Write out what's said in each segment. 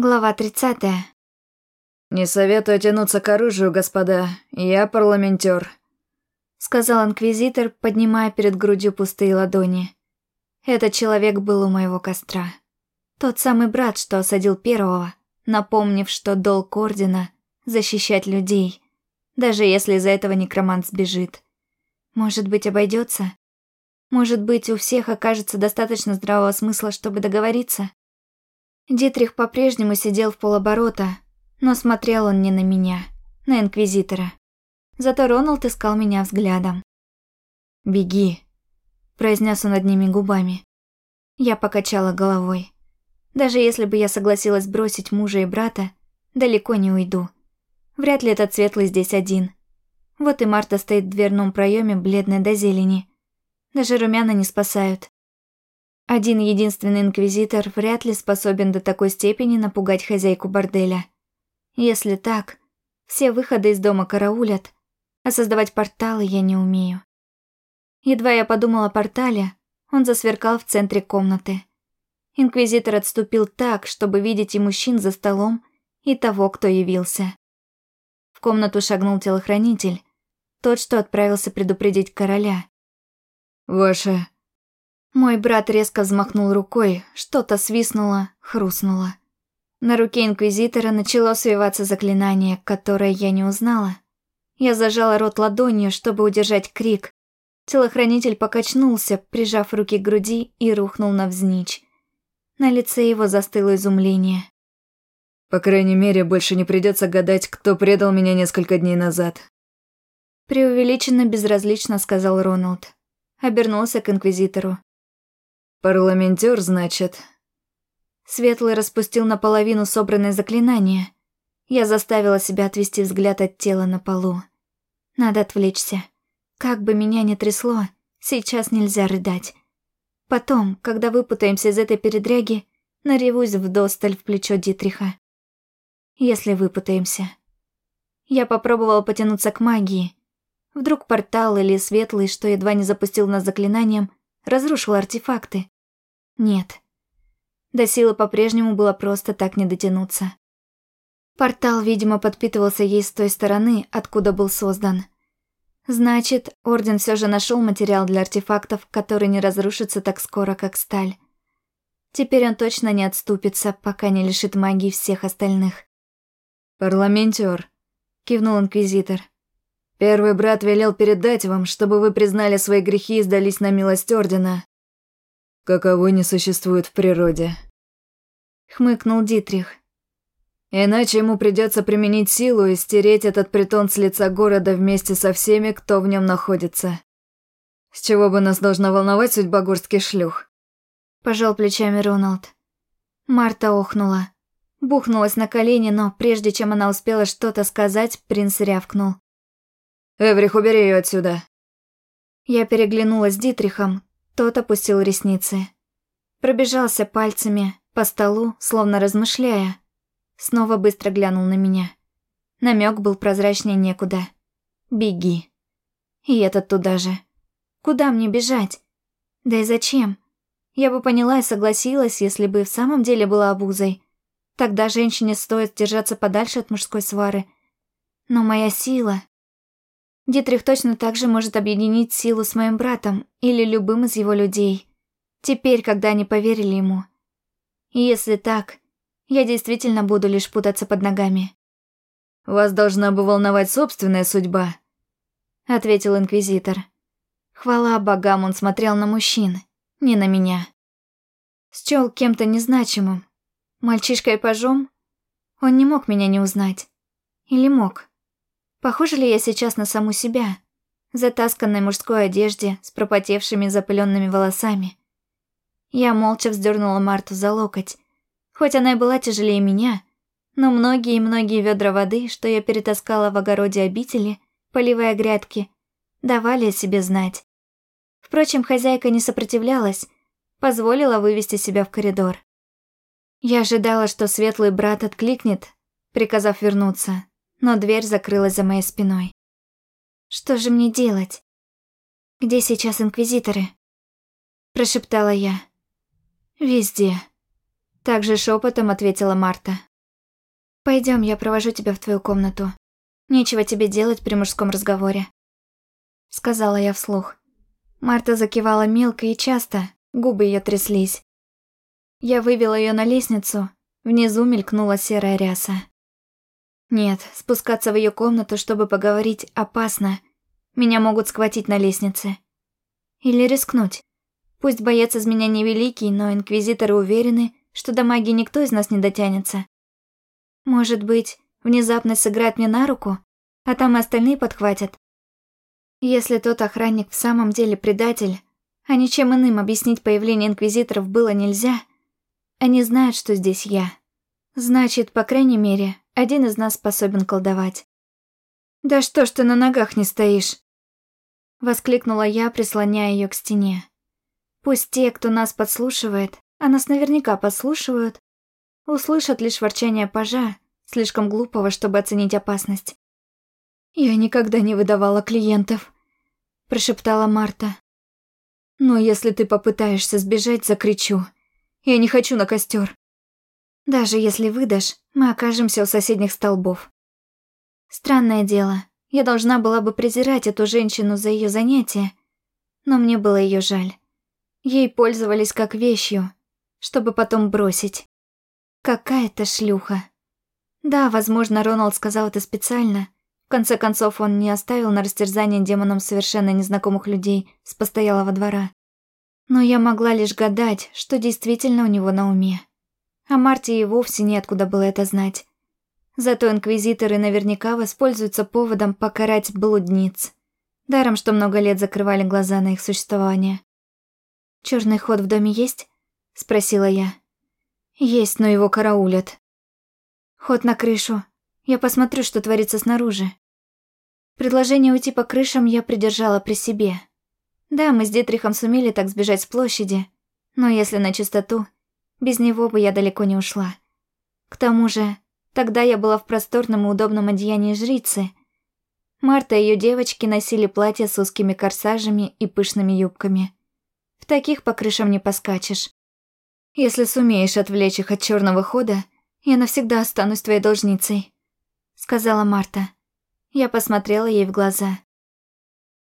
Глава 30. «Не советую тянуться к оружию, господа. Я парламентер», — сказал инквизитор, поднимая перед грудью пустые ладони. Этот человек был у моего костра. Тот самый брат, что осадил первого, напомнив, что долг Ордена — защищать людей, даже если из-за этого некромант сбежит. Может быть, обойдется? Может быть, у всех окажется достаточно здравого смысла, чтобы договориться? Дитрих по-прежнему сидел в полоборота, но смотрел он не на меня, на Инквизитора. Зато Роналд искал меня взглядом. «Беги», – произнес он одними губами. Я покачала головой. Даже если бы я согласилась бросить мужа и брата, далеко не уйду. Вряд ли этот светлый здесь один. Вот и Марта стоит в дверном проеме, бледная до зелени. Даже румяна не спасают. Один единственный инквизитор вряд ли способен до такой степени напугать хозяйку борделя. Если так, все выходы из дома караулят, а создавать порталы я не умею. Едва я подумала о портале, он засверкал в центре комнаты. Инквизитор отступил так, чтобы видеть и мужчин за столом, и того, кто явился. В комнату шагнул телохранитель, тот, что отправился предупредить короля. «Ваше мой брат резко взмахнул рукой, что-то свистнуло, хрустнуло. На руке Инквизитора начало свиваться заклинание, которое я не узнала. Я зажала рот ладонью, чтобы удержать крик. Телохранитель покачнулся, прижав руки к груди и рухнул навзничь. На лице его застыло изумление. «По крайней мере, больше не придется гадать, кто предал меня несколько дней назад». Преувеличенно безразлично сказал Роналд. Обернулся к Инквизитору. «Парламентер, значит?» Светлый распустил наполовину собранное заклинание. Я заставила себя отвести взгляд от тела на полу. Надо отвлечься. Как бы меня ни трясло, сейчас нельзя рыдать. Потом, когда выпутаемся из этой передряги, наревусь вдосталь в плечо Дитриха. Если выпутаемся. Я попробовала потянуться к магии. Вдруг портал или светлый, что едва не запустил нас заклинанием, разрушил артефакты. Нет. До силы по-прежнему было просто так не дотянуться. Портал, видимо, подпитывался ей с той стороны, откуда был создан. Значит, Орден все же нашел материал для артефактов, который не разрушится так скоро, как сталь. Теперь он точно не отступится, пока не лишит магии всех остальных. «Парламентер», — кивнул Инквизитор. Первый брат велел передать вам, чтобы вы признали свои грехи и сдались на милость Ордена. Каковой не существует в природе. Хмыкнул Дитрих. Иначе ему придется применить силу и стереть этот притон с лица города вместе со всеми, кто в нем находится. С чего бы нас должна волновать судьба горских шлюх? Пожал плечами Роналд. Марта охнула. Бухнулась на колени, но прежде чем она успела что-то сказать, принц рявкнул. «Эврих, убери ее отсюда!» Я переглянулась с Дитрихом, тот опустил ресницы. Пробежался пальцами по столу, словно размышляя. Снова быстро глянул на меня. Намек был прозрачнее некуда. «Беги!» И этот туда же. Куда мне бежать? Да и зачем? Я бы поняла и согласилась, если бы в самом деле была обузой. Тогда женщине стоит держаться подальше от мужской свары. Но моя сила, Дитрих точно так же может объединить силу с моим братом или любым из его людей. Теперь, когда они поверили ему. И если так, я действительно буду лишь путаться под ногами. «Вас должна бы волновать собственная судьба», — ответил Инквизитор. Хвала богам, он смотрел на мужчин, не на меня. Счел кем-то незначимым. Мальчишкой-пажом? Он не мог меня не узнать. Или мог? Похожа ли я сейчас на саму себя? Затасканной мужской одежде, с пропотевшими запыленными волосами. Я молча вздернула Марту за локоть. Хоть она и была тяжелее меня, но многие и многие ведра воды, что я перетаскала в огороде обители, поливая грядки, давали о себе знать. Впрочем, хозяйка не сопротивлялась, позволила вывести себя в коридор. Я ожидала, что светлый брат откликнет, приказав вернуться, но дверь закрылась за моей спиной. Что же мне делать? Где сейчас инквизиторы? Прошептала я. Везде. Также шепотом ответила Марта. Пойдем, я провожу тебя в твою комнату. Нечего тебе делать при мужском разговоре. Сказала я вслух. Марта закивала мелко и часто, губы ее тряслись. Я вывела ее на лестницу, внизу мелькнула серая ряса. Нет, спускаться в ее комнату, чтобы поговорить, опасно. Меня могут схватить на лестнице. Или рискнуть. Пусть боец из меня невеликий, но инквизиторы уверены, что до магии никто из нас не дотянется. Может быть, внезапность сыграет мне на руку, а там и остальные подхватят. Если тот охранник в самом деле предатель, а ничем иным объяснить появление инквизиторов было нельзя, они знают, что здесь я. Значит, по крайней мере, один из нас способен колдовать. «Да что ж ты на ногах не стоишь?» Воскликнула я, прислоняя ее к стене. Пусть те, кто нас подслушивает, а нас наверняка подслушивают, услышат лишь ворчание пажа, слишком глупого, чтобы оценить опасность. «Я никогда не выдавала клиентов», – прошептала Марта. «Но если ты попытаешься сбежать, закричу. Я не хочу на костер. Даже если выдашь, мы окажемся у соседних столбов. Странное дело, я должна была бы презирать эту женщину за ее занятие, но мне было ее жаль. Ей пользовались как вещью, чтобы потом бросить. Какая-то шлюха. Да, возможно, Роналд сказал это специально. В конце концов, он не оставил на растерзание демонам совершенно незнакомых людей с постоялого двора. Но я могла лишь гадать, что действительно у него на уме. А Марте и вовсе неоткуда было это знать. Зато инквизиторы наверняка воспользуются поводом покарать блудниц. Даром, что много лет закрывали глаза на их существование. Черный ход в доме есть?» – спросила я. «Есть, но его караулят». «Ход на крышу. Я посмотрю, что творится снаружи». Предложение уйти по крышам я придержала при себе. Да, мы с Дитрихом сумели так сбежать с площади, но если на чистоту, без него бы я далеко не ушла. К тому же, тогда я была в просторном и удобном одеянии жрицы. Марта и ее девочки носили платья с узкими корсажами и пышными юбками. В таких по крышам не поскачешь. Если сумеешь отвлечь их от черного хода, я навсегда останусь твоей должницей», — сказала Марта. Я посмотрела ей в глаза.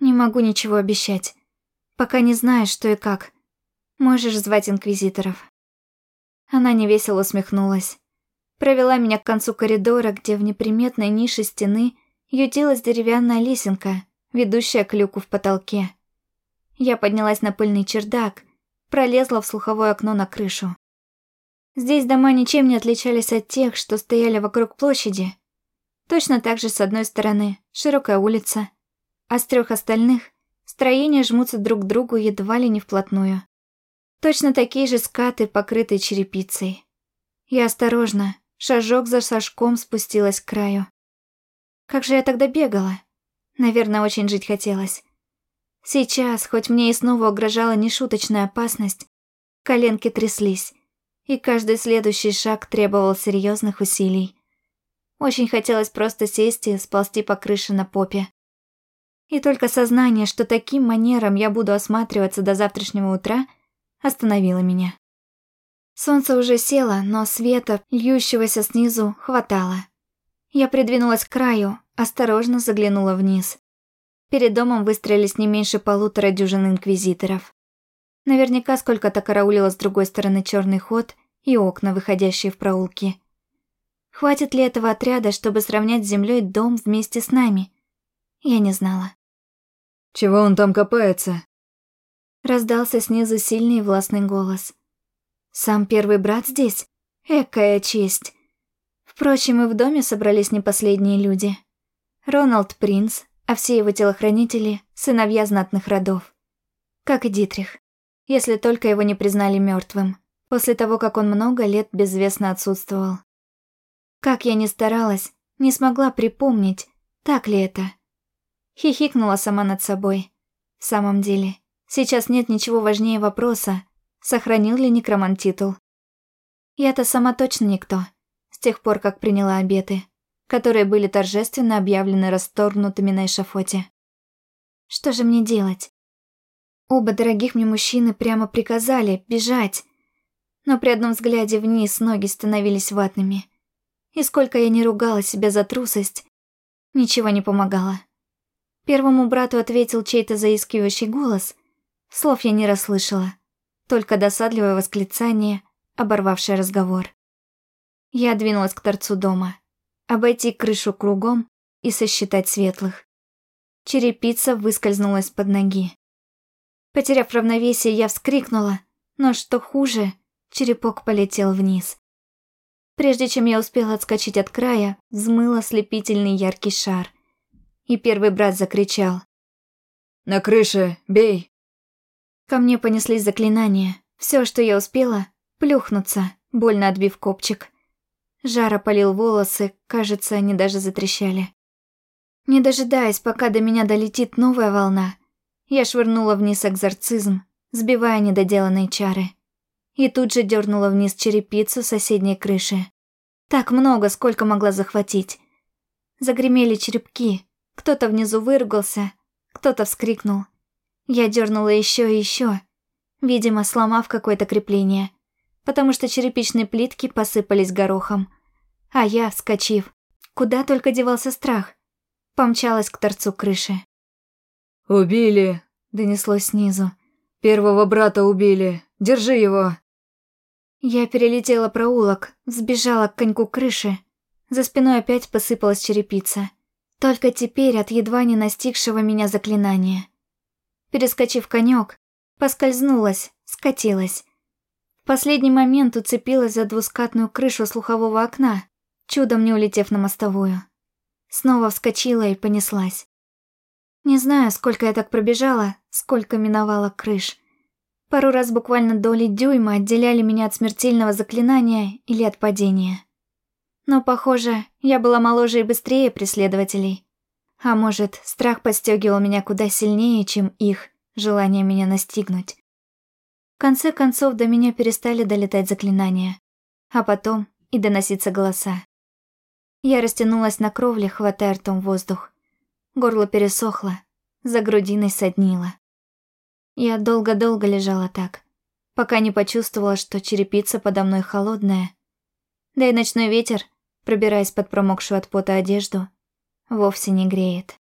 «Не могу ничего обещать, пока не знаешь, что и как. Можешь звать инквизиторов». Она невесело усмехнулась. Провела меня к концу коридора, где в неприметной нише стены ютилась деревянная лесенка, ведущая к люку в потолке. Я поднялась на пыльный чердак, пролезла в слуховое окно на крышу. Здесь дома ничем не отличались от тех, что стояли вокруг площади. Точно так же с одной стороны широкая улица, а с трех остальных строения жмутся друг к другу едва ли не вплотную. Точно такие же скаты, покрытые черепицей. Я осторожно, шажок за шажком спустилась к краю. Как же я тогда бегала? Наверное, очень жить хотелось. Сейчас, хоть мне и снова угрожала нешуточная опасность, коленки тряслись, и каждый следующий шаг требовал серьезных усилий. Очень хотелось просто сесть и сползти по крыше на попе. И только сознание, что таким манером я буду осматриваться до завтрашнего утра – остановила меня. Солнце уже село, но света, льющегося снизу, хватало. Я придвинулась к краю, осторожно заглянула вниз. Перед домом выстроились не меньше полутора дюжин инквизиторов. Наверняка сколько-то караулило с другой стороны черный ход и окна, выходящие в проулки. Хватит ли этого отряда, чтобы сравнять с землей дом вместе с нами? Я не знала. «Чего он там копается?» Раздался снизу сильный и властный голос. «Сам первый брат здесь? Экая честь!» Впрочем, и в доме собрались не последние люди. Роналд Принц, а все его телохранители – сыновья знатных родов. Как и Дитрих. Если только его не признали мертвым, после того, как он много лет безвестно отсутствовал. Как я ни старалась, не смогла припомнить, так ли это. Хихикнула сама над собой. В самом деле, Сейчас нет ничего важнее вопроса, сохранил ли некромант титул. Я-то сама точно никто, с тех пор, как приняла обеты, которые были торжественно объявлены расторгнутыми на эшафоте. Что же мне делать? Оба дорогих мне мужчины прямо приказали бежать, но при одном взгляде вниз ноги становились ватными. И сколько я не ругала себя за трусость, ничего не помогало. Первому брату ответил чей-то заискивающий голос. Слов я не расслышала, только досадливое восклицание, оборвавшее разговор. Я двинулась к торцу дома, обойти крышу кругом и сосчитать светлых. Черепица выскользнула из-под ноги. Потеряв равновесие, я вскрикнула, но что хуже, черепок полетел вниз. Прежде чем я успела отскочить от края, взмыл ослепительный яркий шар. И первый брат закричал. «На крыше, бей!» Ко мне понеслись заклинания. Все, что я успела, плюхнуться, больно отбив копчик. Жар опалил волосы, кажется, они даже затрещали. Не дожидаясь, пока до меня долетит новая волна, я швырнула вниз экзорцизм, сбивая недоделанные чары. И тут же дернула вниз черепицу соседней крыши. Так много, сколько могла захватить. Загремели черепки, кто-то внизу выругался, кто-то вскрикнул. Я дернула еще и еще, видимо, сломав какое-то крепление, потому что черепичные плитки посыпались горохом. А я, вскочив, куда только девался страх, помчалась к торцу крыши. «Убили!» — донеслось снизу. «Первого брата убили! Держи его!» Я перелетела проулок, сбежала к коньку крыши. За спиной опять посыпалась черепица. Только теперь от едва не настигшего меня заклинания. Перескочив конек, поскользнулась, скатилась. В последний момент уцепилась за двускатную крышу слухового окна, чудом не улетев на мостовую. Снова вскочила и понеслась. Не знаю, сколько я так пробежала, сколько миновала крыш. Пару раз буквально доли дюйма отделяли меня от смертельного заклинания или от падения. Но, похоже, я была моложе и быстрее преследователей. А может, страх подстегивал меня куда сильнее, чем их желание меня настигнуть. В конце концов, до меня перестали долетать заклинания. А потом и доноситься голоса. Я растянулась на кровле, хватая ртом воздух. Горло пересохло, за грудиной соднило. Я долго-долго лежала так, пока не почувствовала, что черепица подо мной холодная. Да и ночной ветер, пробираясь под промокшую от пота одежду, вовсе не греет.